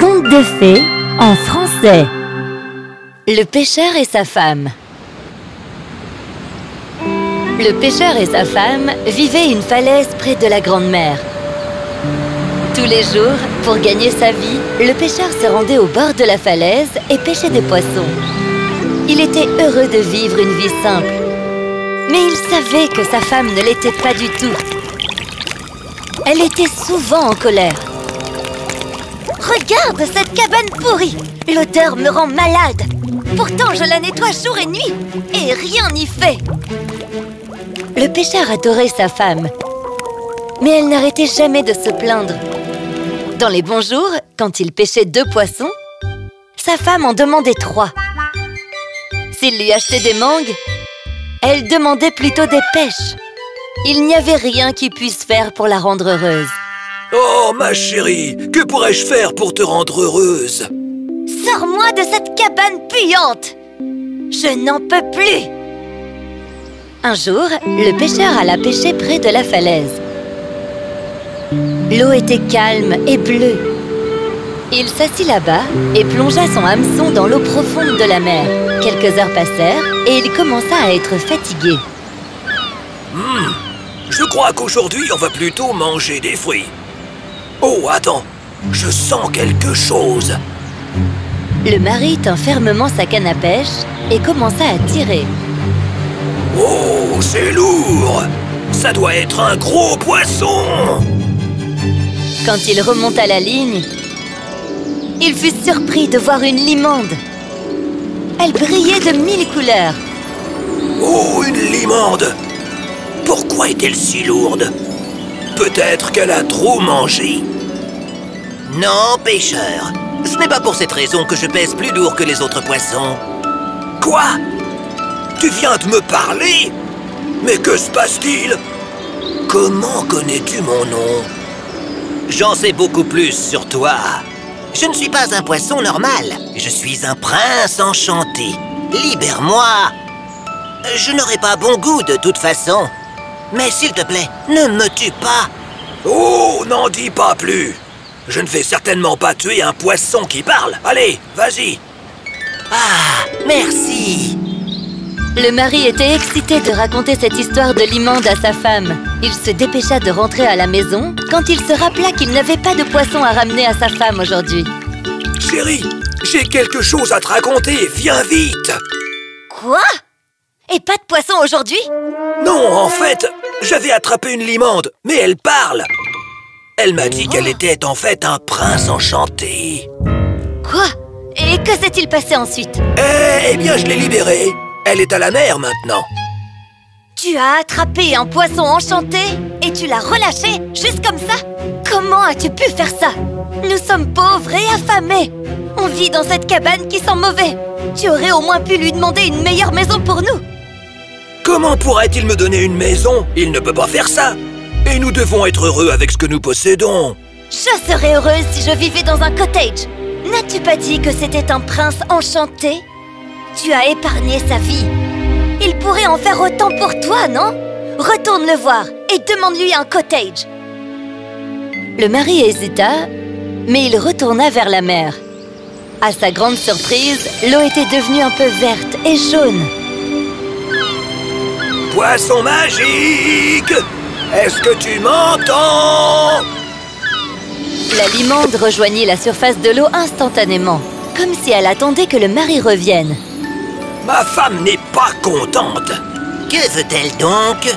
Conte de fées en français Le pêcheur et sa femme Le pêcheur et sa femme vivaient une falaise près de la grande mer. Tous les jours, pour gagner sa vie, le pêcheur se rendait au bord de la falaise et pêchait des poissons. Il était heureux de vivre une vie simple. Mais il savait que sa femme ne l'était pas du tout. Elle était souvent en colère. Regarde cette cabane pourrie L'odeur me rend malade Pourtant, je la nettoie jour et nuit et rien n'y fait Le pêcheur adorait sa femme, mais elle n'arrêtait jamais de se plaindre. Dans les bons jours, quand il pêchait deux poissons, sa femme en demandait trois. S'il lui achetait des mangues, elle demandait plutôt des pêches. Il n'y avait rien qui puisse faire pour la rendre heureuse. Oh, ma chérie, que pourrais-je faire pour te rendre heureuse? Sors-moi de cette cabane puante Je n'en peux plus Un jour, le pêcheur alla pêcher près de la falaise. L'eau était calme et bleue. Il s'assit là-bas et plongea son hameçon dans l'eau profonde de la mer. Quelques heures passèrent et il commença à être fatigué. Hmm, je crois qu'aujourd'hui, on va plutôt manger des fruits. Oh, attends, je sens quelque chose. Le mari tint fermement sa canne à pêche et commença à tirer. Oh, c'est lourd Ça doit être un gros poisson Quand il remonta la ligne, il fut surpris de voir une limande. Elle brillait de mille couleurs. Oh, une limande Pourquoi est-elle si lourde? Peut-être qu'elle a trop mangé. Non, pêcheur. Ce n'est pas pour cette raison que je pèse plus lourd que les autres poissons. Quoi? Tu viens de me parler? Mais que se passe-t-il? Comment connais-tu mon nom? J'en sais beaucoup plus sur toi. Je ne suis pas un poisson normal. Je suis un prince enchanté. Libère-moi Je n'aurai pas bon goût de toute façon. Mais s'il te plaît, ne me tue pas. Oh, n'en dis pas plus. Je ne vais certainement pas tuer un poisson qui parle. Allez, vas-y. Ah, merci. Le mari était excité de raconter cette histoire de l'immonde à sa femme. Il se dépêcha de rentrer à la maison quand il se rappela qu'il n'avait pas de poisson à ramener à sa femme aujourd'hui. Chérie, j'ai quelque chose à te raconter, viens vite. Quoi? Et pas de poisson aujourd'hui Non, en fait, j'avais attrapé une limande, mais elle parle. Elle m'a dit qu'elle était en fait un prince enchanté. Quoi? Et que s'est-il passé ensuite? Eh, eh bien, je l'ai libérée. Elle est à la mer maintenant. Tu as attrapé un poisson enchanté et tu l'as relâché juste comme ça? Comment as-tu pu faire ça? Nous sommes pauvres et affamés. On vit dans cette cabane qui sent mauvais. Tu aurais au moins pu lui demander une meilleure maison pour nous Comment pourrait-il me donner une maison? Il ne peut pas faire ça. Et nous devons être heureux avec ce que nous possédons. Je serais heureuse si je vivais dans un cottage. N'as-tu pas dit que c'était un prince enchanté? Tu as épargné sa vie. Il pourrait en faire autant pour toi, non? Retourne le voir et demande-lui un cottage. Le mari hésita, mais il retourna vers la mer. À sa grande surprise, l'eau était devenue un peu verte et jaune. Poisson magique Est-ce que tu m'entends? La limande rejoignit la surface de l'eau instantanément, comme si elle attendait que le mari revienne. Ma femme n'est pas contente Que veut-elle donc?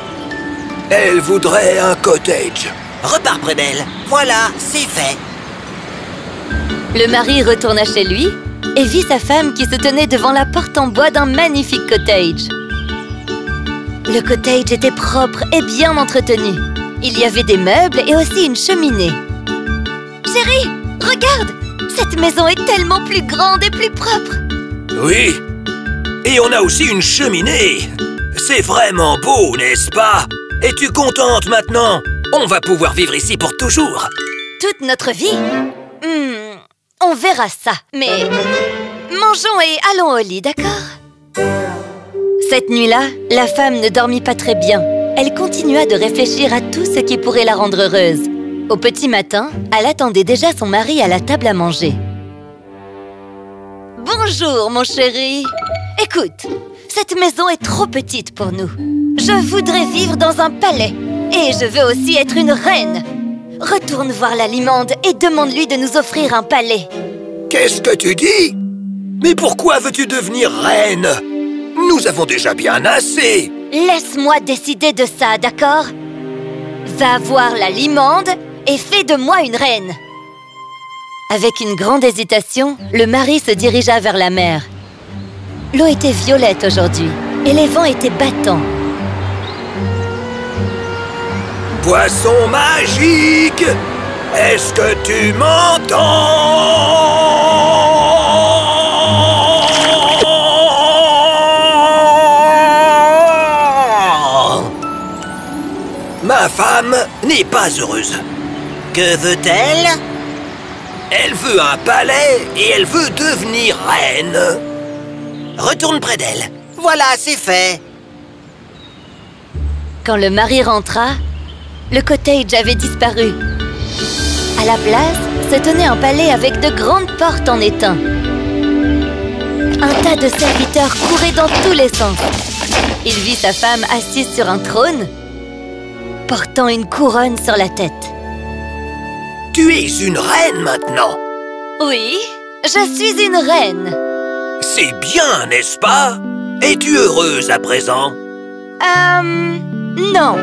Elle voudrait un cottage Repars près d'elle. Voilà, c'est fait. Le mari retourna chez lui et vit sa femme qui se tenait devant la porte en bois d'un magnifique cottage. Le cottage était propre et bien entretenu. Il y avait des meubles et aussi une cheminée. Chérie, regarde Cette maison est tellement plus grande et plus propre. Oui Et on a aussi une cheminée. C'est vraiment beau, n'est-ce pas? Es-tu contente maintenant? On va pouvoir vivre ici pour toujours. Toute notre vie? Hmm, On verra ça, mais... Mangeons et allons au lit, d'accord? Cette nuit-là, la femme ne dormit pas très bien. Elle continua de réfléchir à tout ce qui pourrait la rendre heureuse. Au petit matin, elle attendait déjà son mari à la table à manger. Bonjour, mon chéri Écoute, cette maison est trop petite pour nous. Je voudrais vivre dans un palais. Et je veux aussi être une reine. Retourne voir la limande et demande-lui de nous offrir un palais. Qu'est-ce que tu dis? Mais pourquoi veux-tu devenir reine? Nous avons déjà bien assez Laisse-moi décider de ça, d'accord? Va voir la limande et fais de moi une reine Avec une grande hésitation, le mari se dirigea vers la mer. L'eau était violette aujourd'hui et les vents étaient battants. Poisson magique Est-ce que tu m'entends? Ma femme n'est pas heureuse. Que veut-elle? Elle veut un palais et elle veut devenir reine. Retourne près d'elle. Voilà, c'est fait. Quand le mari rentra, le cottage avait disparu. À la place se tenait un palais avec de grandes portes en étain. Un tas de serviteurs couraient dans tous les sens. Il vit sa femme assise sur un trône, portant une couronne sur la tête. Tu es une reine maintenant. Oui, je suis une reine. C'est bien, n'est-ce pas? Es-tu heureuse à présent? Euh... Non.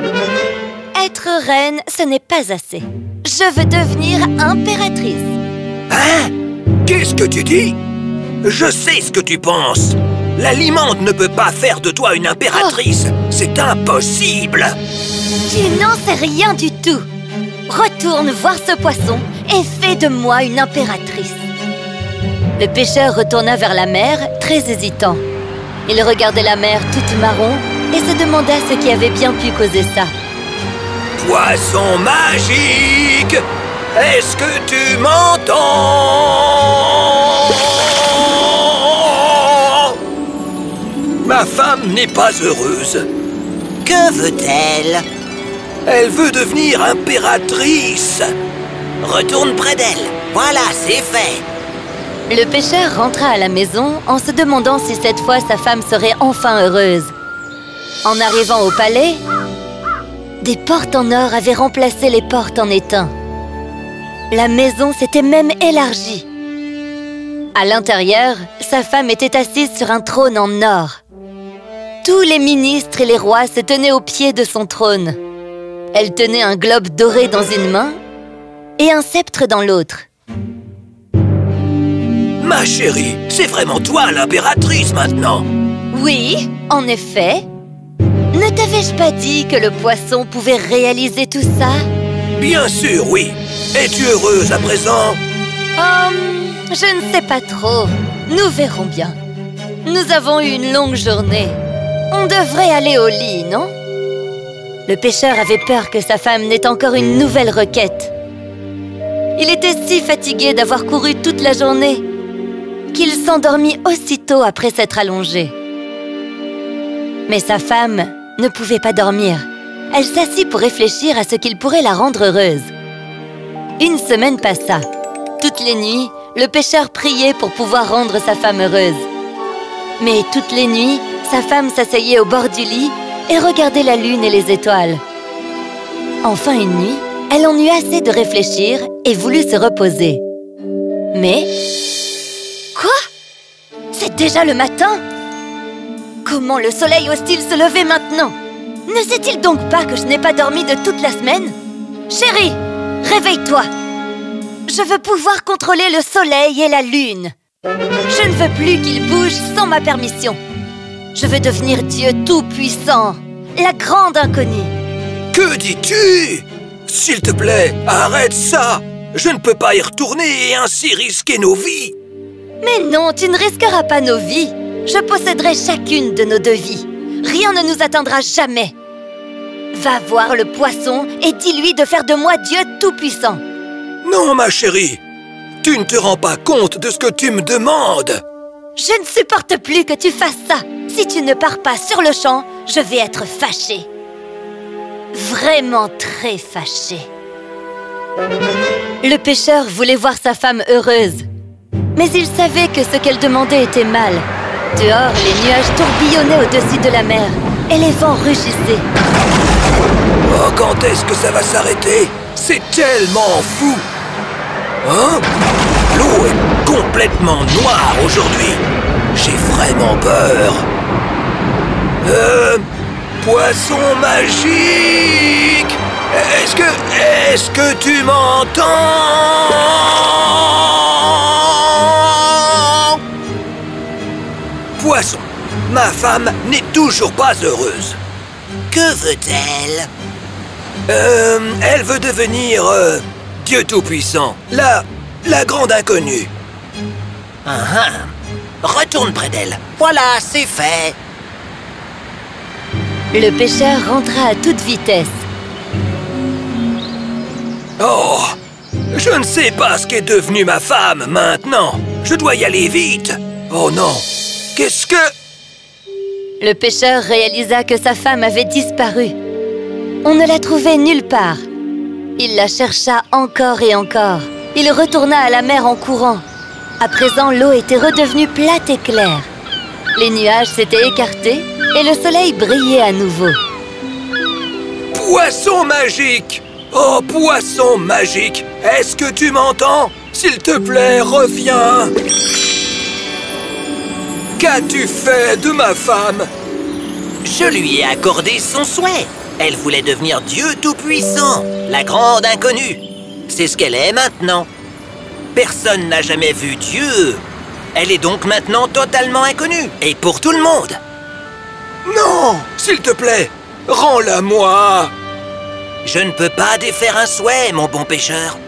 Être reine, ce n'est pas assez. Je veux devenir impératrice. Hein? Qu'est-ce que tu dis? Je sais ce que tu penses. La limande ne peut pas faire de toi une impératrice. C'est impossible. Tu n'en sais rien du tout. Retourne voir ce poisson et fais de moi une impératrice. Le pêcheur retourna vers la mer, très hésitant. Il regardait la mer toute marron et se demanda ce qui avait bien pu causer ça. Poisson magique Est-ce que tu m'entends? Ma femme n'est pas heureuse. Que veut-elle? Elle veut devenir impératrice. Retourne près d'elle. Voilà, c'est fait. Le pêcheur rentra à la maison en se demandant si cette fois sa femme serait enfin heureuse. En arrivant au palais, des portes en or avaient remplacé les portes en étain. La maison s'était même élargie. À l'intérieur, sa femme était assise sur un trône en or. Tous les ministres et les rois se tenaient au pied de son trône. Elle tenait un globe doré dans une main et un sceptre dans l'autre. Ma chérie, c'est vraiment toi l'impératrice maintenant. Oui, en effet. Ne t'avais-je pas dit que le poisson pouvait réaliser tout ça? Bien sûr, oui. Es-tu heureuse à présent? Hum, je ne sais pas trop. Nous verrons bien. Nous avons eu une longue journée. On devrait aller au lit, non? Le pêcheur avait peur que sa femme n'ait encore une nouvelle requête. Il était si fatigué d'avoir couru toute la journée qu'il s'endormit aussitôt après s'être allongé. Mais sa femme ne pouvait pas dormir. Elle s'assit pour réfléchir à ce qu'il pourrait la rendre heureuse. Une semaine passa. Toutes les nuits, le pêcheur priait pour pouvoir rendre sa femme heureuse. Mais toutes les nuits, sa femme s'asseyait au bord du lit et regardait la lune et les étoiles. Enfin une nuit, elle en eut assez de réfléchir et voulut se reposer. Mais... Quoi? C'est déjà le matin? Comment le soleil ose-t-il se lever maintenant? Ne sait-il donc pas que je n'ai pas dormi de toute la semaine? Chérie, réveille-toi Je veux pouvoir contrôler le soleil et la lune. Je ne veux plus qu'ils bougent sans ma permission. Je veux devenir Dieu tout-puissant La grande inconnue. Que dis-tu? S'il te plaît, arrête ça. Je ne peux pas y retourner et ainsi risquer nos vies. Mais non, tu ne risqueras pas nos vies. Je posséderai chacune de nos deux vies. Rien ne nous atteindra jamais. Va voir le poisson et dis-lui de faire de moi Dieu tout-puissant Non, ma chérie. Tu ne te rends pas compte de ce que tu me demandes. Je ne supporte plus que tu fasses ça. Si tu ne pars pas sur le champ, je vais être fâchée. Vraiment très fâchée. Le pêcheur voulait voir sa femme heureuse. Mais il savait que ce qu'elle demandait était mal. Dehors, les nuages tourbillonnaient au-dessus de la mer et les vents rugissaient. Oh, quand est-ce que ça va s'arrêter? C'est tellement fou Hein L'eau est complètement noire aujourd'hui. J'ai vraiment peur. Euh... Poisson magique Est-ce que... Est-ce que tu m'entends? Poisson, ma femme n'est toujours pas heureuse. Que veut-elle? Euh, elle veut devenir euh, Dieu Tout-Puissant, la, la grande inconnue. Ah ah. Retourne près d'elle. Voilà, c'est fait. Le pêcheur rentra à toute vitesse. Oh, je ne sais pas ce qu'est devenue ma femme maintenant. Je dois y aller vite. Oh non, qu'est-ce que... Le pêcheur réalisa que sa femme avait disparu. On ne la trouvait nulle part. Il la chercha encore et encore. Il retourna à la mer en courant. À présent, l'eau était redevenue plate et claire. Les nuages s'étaient écartés et le soleil brillait à nouveau. Poisson magique Oh, poisson magique Est-ce que tu m'entends? S'il te plaît, reviens Qu'as-tu fait de ma femme? Je lui ai accordé son souhait. Elle voulait devenir Dieu Tout-Puissant, la grande inconnue. C'est ce qu'elle est maintenant. Personne n'a jamais vu Dieu. Elle est donc maintenant totalement inconnue, et pour tout le monde. Non S'il te plaît, rends-la moi Je ne peux pas défaire un souhait, mon bon pêcheur.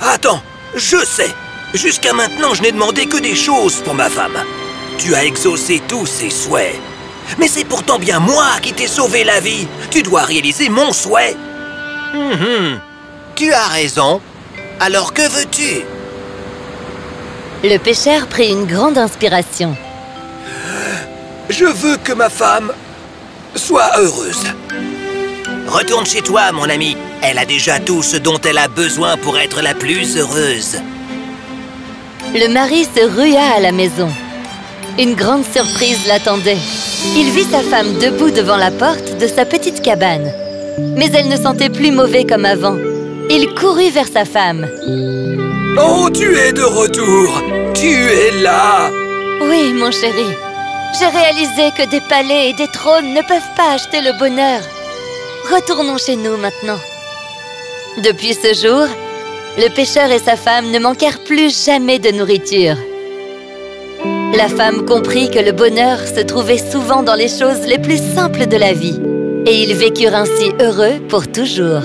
Attends, je sais Jusqu'à maintenant, je n'ai demandé que des choses pour ma femme. Tu as exaucé tous ses souhaits. Mais c'est pourtant bien moi qui t'ai sauvé la vie. Tu dois réaliser mon souhait. Mhm. Tu as raison. Alors que veux-tu? Le pêcheur prit une grande inspiration. Je veux que ma femme soit heureuse. Retourne chez toi, mon ami. Elle a déjà tout ce dont elle a besoin pour être la plus heureuse. Le mari se rua à la maison. Une grande surprise l'attendait. Il vit sa femme debout devant la porte de sa petite cabane. Mais elle ne sentait plus mauvais comme avant. Il courut vers sa femme. Oh, tu es de retour Tu es là Oui, mon chéri. J'ai réalisé que des palais et des trônes ne peuvent pas acheter le bonheur. Retournons chez nous maintenant. Depuis ce jour, le pêcheur et sa femme ne manquèrent plus jamais de nourriture. La femme comprit que le bonheur se trouvait souvent dans les choses les plus simples de la vie. Et ils vécurent ainsi heureux pour toujours.